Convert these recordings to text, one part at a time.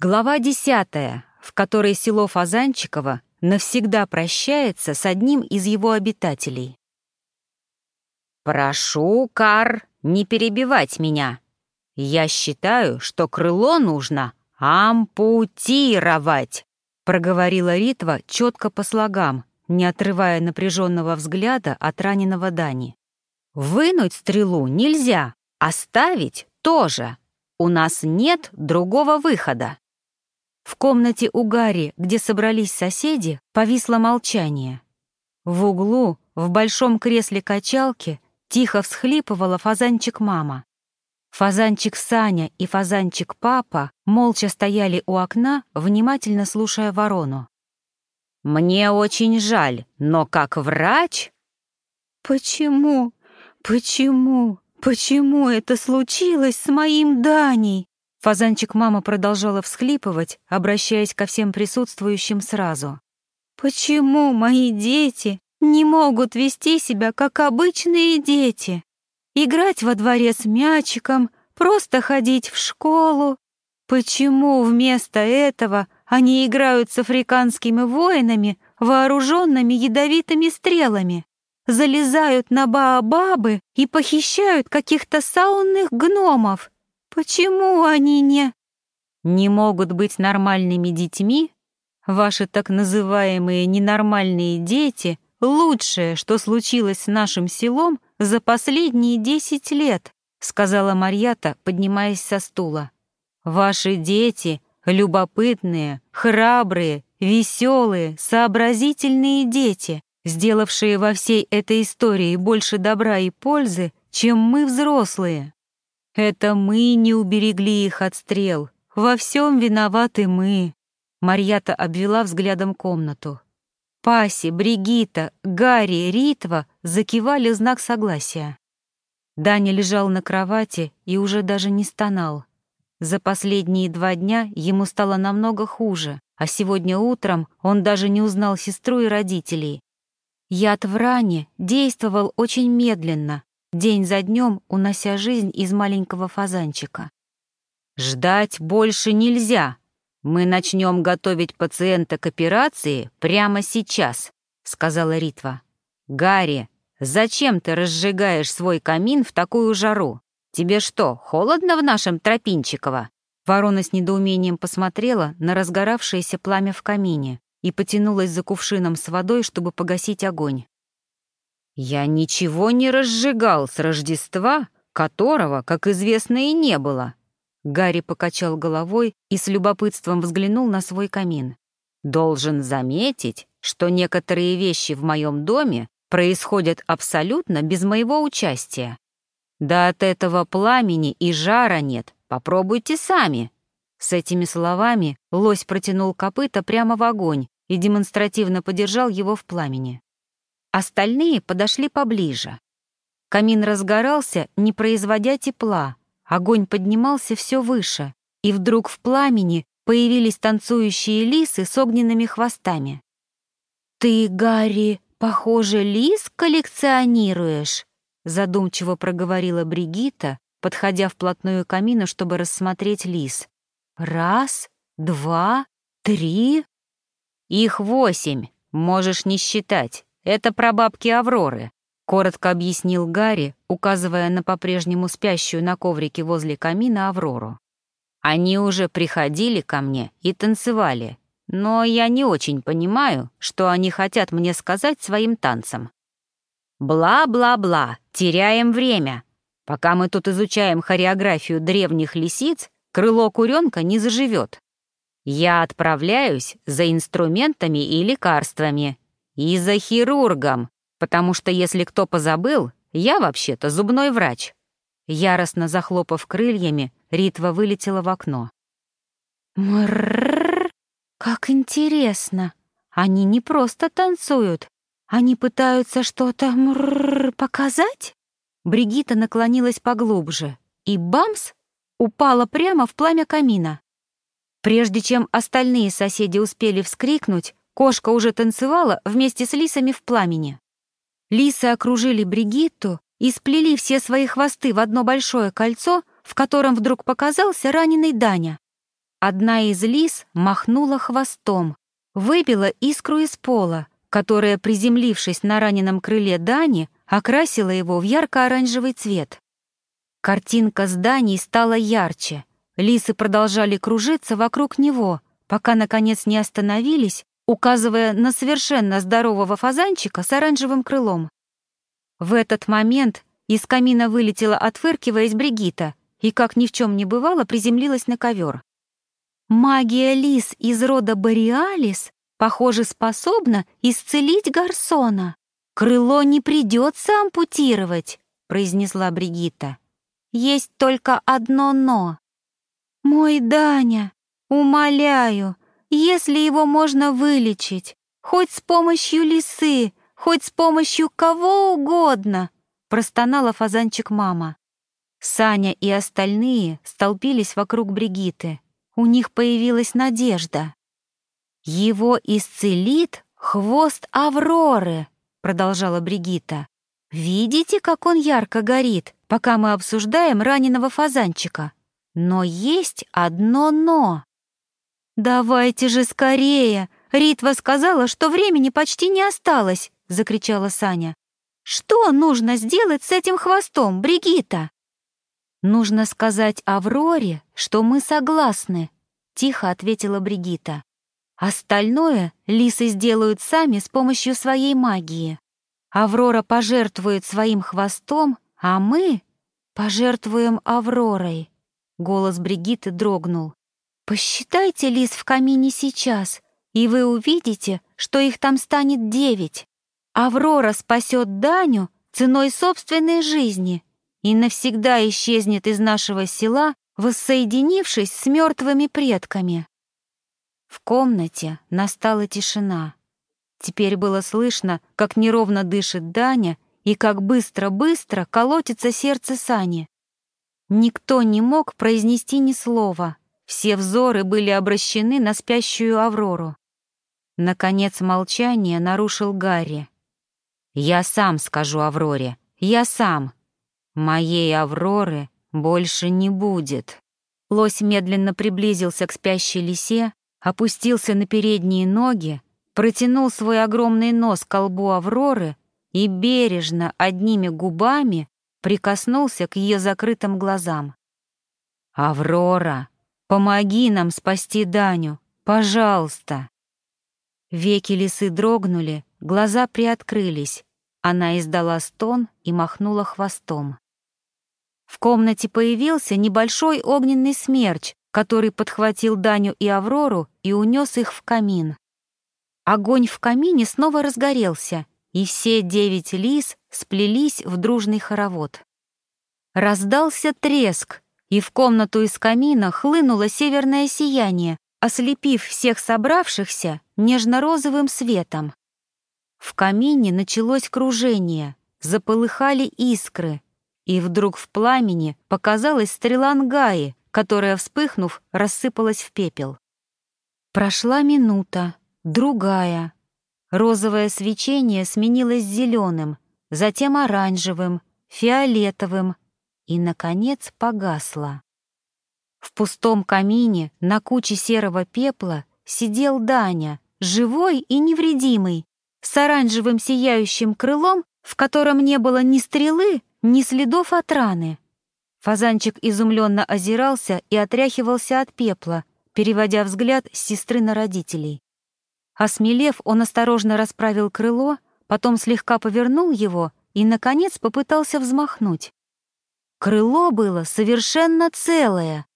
Глава десятая, в которой село Фазанчиково навсегда прощается с одним из его обитателей. «Прошу, Кар, не перебивать меня. Я считаю, что крыло нужно ампутировать», проговорила Ритва четко по слогам, не отрывая напряженного взгляда от раненого Дани. «Вынуть стрелу нельзя, оставить тоже. У нас нет другого выхода». В комнате у Гарри, где собрались соседи, повисло молчание. В углу, в большом кресле качалки, тихо всхлипывала фазанчик-мама. Фазанчик Саня и фазанчик Папа молча стояли у окна, внимательно слушая ворону. «Мне очень жаль, но как врач...» «Почему? Почему? Почему это случилось с моим Даней?» Фазанчик-мама продолжала всхлипывать, обращаясь ко всем присутствующим сразу. «Почему мои дети не могут вести себя, как обычные дети? Играть во дворе с мячиком, просто ходить в школу? Почему вместо этого они играют с африканскими воинами, вооруженными ядовитыми стрелами?» залезают на баобабы и похищают каких-то саунных гномов. Почему они не... Не могут быть нормальными детьми? Ваши так называемые ненормальные дети — лучшее, что случилось с нашим селом за последние десять лет, сказала Марьята, поднимаясь со стула. Ваши дети — любопытные, храбрые, веселые, сообразительные дети, сделавшие во всей этой истории больше добра и пользы, чем мы взрослые. Это мы не уберегли их от стрел. Во всем виноваты мы. Марьята обвела взглядом комнату. Паси, Бригита, Гарри, Ритва закивали знак согласия. Даня лежал на кровати и уже даже не стонал. За последние два дня ему стало намного хуже, а сегодня утром он даже не узнал сестру и родителей. Яд в ране действовал очень медленно, день за днем унося жизнь из маленького фазанчика. «Ждать больше нельзя. Мы начнем готовить пациента к операции прямо сейчас», — сказала Ритва. «Гарри, зачем ты разжигаешь свой камин в такую жару? Тебе что, холодно в нашем Тропинчиково?» Ворона с недоумением посмотрела на разгоравшееся пламя в камине и потянулась за кувшином с водой, чтобы погасить огонь. Я ничего не разжигал с Рождества, которого, как известно, и не было. Гарри покачал головой и с любопытством взглянул на свой камин. Должен заметить, что некоторые вещи в моем доме происходят абсолютно без моего участия. Да от этого пламени и жара нет, попробуйте сами. С этими словами лось протянул копыта прямо в огонь и демонстративно подержал его в пламени. Остальные подошли поближе. Камин разгорался, не производя тепла. Огонь поднимался все выше, и вдруг в пламени появились танцующие лисы с огненными хвостами. «Ты, Гарри, похоже, лис коллекционируешь?» задумчиво проговорила Бригита, подходя вплотную к камину, чтобы рассмотреть лис. «Раз, два, три...» «Их восемь, можешь не считать. «Это прабабки Авроры», — коротко объяснил Гарри, указывая на по-прежнему спящую на коврике возле камина Аврору. «Они уже приходили ко мне и танцевали, но я не очень понимаю, что они хотят мне сказать своим танцем. Бла-бла-бла, теряем время. Пока мы тут изучаем хореографию древних лисиц, крыло куренка не заживет. Я отправляюсь за инструментами и лекарствами, и за хирургом, потому что если кто позабыл, я вообще-то зубной врач. Яростно захлопав крыльями, Ритва вылетела в окно. Мрррр, как интересно. Они не просто танцуют, они пытаются что-то показать? Бригита наклонилась поглубже, и бамс упала прямо в пламя камина. Прежде чем остальные соседи успели вскрикнуть, Кошка уже танцевала вместе с лисами в пламени. Лисы окружили Бригитту и сплели все свои хвосты в одно большое кольцо, в котором вдруг показался раненый Даня. Одна из лис махнула хвостом, выбила искру из пола, которая, приземлившись на раненом крыле Дани, окрасила его в ярко-оранжевый цвет. Картинка зданий стала ярче. Лисы продолжали кружиться вокруг него, пока, наконец, не остановились, указывая на совершенно здорового фазанчика с оранжевым крылом. В этот момент из камина вылетела, отфыркиваясь, Бригита и, как ни в чем не бывало, приземлилась на ковер. Магия лис из рода Бориалис, похоже, способна исцелить Гарсона. Крыло не придется ампутировать, произнесла Бригита. Есть только одно «но». «Мой Даня, умоляю, если его можно вылечить, хоть с помощью лисы, хоть с помощью кого угодно», простонала фазанчик мама. Саня и остальные столпились вокруг Бригиты. У них появилась надежда. «Его исцелит хвост Авроры», — продолжала Бригита. «Видите, как он ярко горит, пока мы обсуждаем раненого фазанчика? Но есть одно «но». «Давайте же скорее! Ритва сказала, что времени почти не осталось!» — закричала Саня. «Что нужно сделать с этим хвостом, Бригита?» «Нужно сказать Авроре, что мы согласны», — тихо ответила Бригита. «Остальное лисы сделают сами с помощью своей магии. Аврора пожертвует своим хвостом, а мы пожертвуем Авророй». Голос Бригиты дрогнул. «Посчитайте лис в камине сейчас, и вы увидите, что их там станет девять. Аврора спасет Даню ценой собственной жизни» и навсегда исчезнет из нашего села, воссоединившись с мертвыми предками. В комнате настала тишина. Теперь было слышно, как неровно дышит Даня и как быстро-быстро колотится сердце Сани. Никто не мог произнести ни слова. Все взоры были обращены на спящую Аврору. Наконец молчание нарушил Гарри. «Я сам скажу Авроре, я сам», Моей Авроры больше не будет. Лось медленно приблизился к спящей лисе, опустился на передние ноги, протянул свой огромный нос к колбу Авроры и бережно одними губами прикоснулся к ее закрытым глазам. «Аврора, помоги нам спасти Даню, пожалуйста!» Веки лисы дрогнули, глаза приоткрылись. Она издала стон и махнула хвостом. В комнате появился небольшой огненный смерч, который подхватил Даню и Аврору и унес их в камин. Огонь в камине снова разгорелся, и все девять лис сплелись в дружный хоровод. Раздался треск, и в комнату из камина хлынуло северное сияние, ослепив всех собравшихся нежно-розовым светом. В камине началось кружение, заполыхали искры, и вдруг в пламени показалась стрела Нгаи, которая, вспыхнув, рассыпалась в пепел. Прошла минута, другая. Розовое свечение сменилось зеленым, затем оранжевым, фиолетовым и, наконец, погасло. В пустом камине на куче серого пепла сидел Даня, живой и невредимый, с оранжевым сияющим крылом, в котором не было ни стрелы, ни следов от раны. Фазанчик изумленно озирался и отряхивался от пепла, переводя взгляд с сестры на родителей. Осмелев, он осторожно расправил крыло, потом слегка повернул его и, наконец, попытался взмахнуть. Крыло было совершенно целое.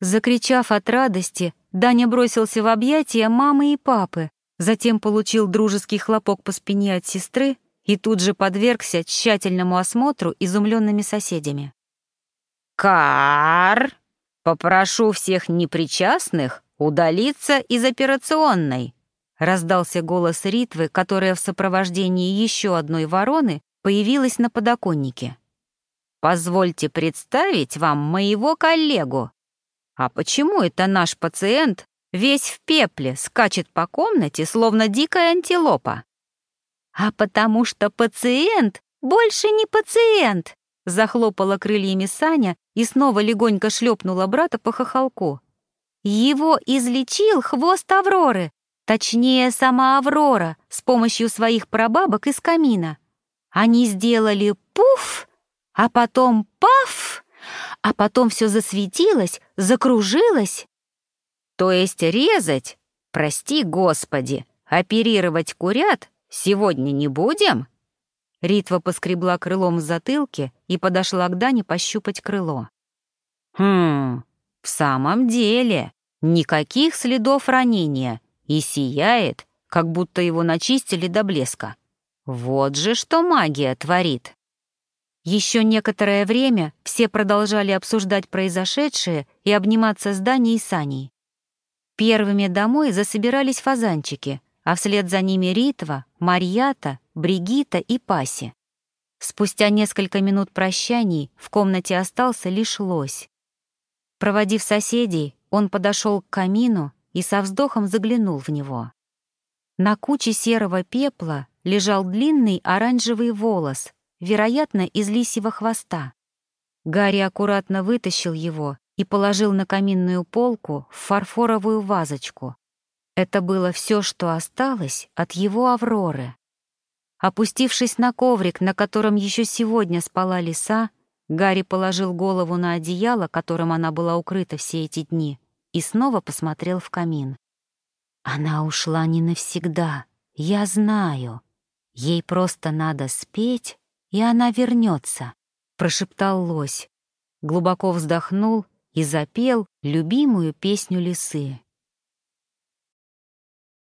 Закричав от радости, Даня бросился в объятия мамы и папы, затем получил дружеский хлопок по спине от сестры и тут же подвергся тщательному осмотру изумленными соседями. «Кар! Попрошу всех непричастных удалиться из операционной!» раздался голос Ритвы, которая в сопровождении еще одной вороны появилась на подоконнике. «Позвольте представить вам моего коллегу. А почему это наш пациент весь в пепле скачет по комнате, словно дикая антилопа?» «А потому что пациент больше не пациент!» Захлопала крыльями Саня и снова легонько шлепнула брата по хохолку. Его излечил хвост Авроры, точнее, сама Аврора, с помощью своих прабабок из камина. Они сделали пуф, а потом паф, а потом все засветилось, закружилось. То есть резать, прости господи, оперировать курят сегодня не будем? Ритва поскребла крылом в затылке и подошла к Дане пощупать крыло. «Хм, в самом деле, никаких следов ранения, и сияет, как будто его начистили до блеска. Вот же что магия творит!» Еще некоторое время все продолжали обсуждать произошедшее и обниматься с Даней и Саней. Первыми домой засобирались фазанчики, а вслед за ними Ритва, Марьята, Бригита и Паси. Спустя несколько минут прощаний в комнате остался лишь лось. Проводив соседей, он подошел к камину и со вздохом заглянул в него. На куче серого пепла лежал длинный оранжевый волос, вероятно, из лисьего хвоста. Гарри аккуратно вытащил его и положил на каминную полку в фарфоровую вазочку. Это было все, что осталось от его Авроры. Опустившись на коврик, на котором еще сегодня спала лиса, Гарри положил голову на одеяло, которым она была укрыта все эти дни, и снова посмотрел в камин. «Она ушла не навсегда, я знаю. Ей просто надо спеть, и она вернется», — прошептал лось. Глубоко вздохнул и запел любимую песню лисы.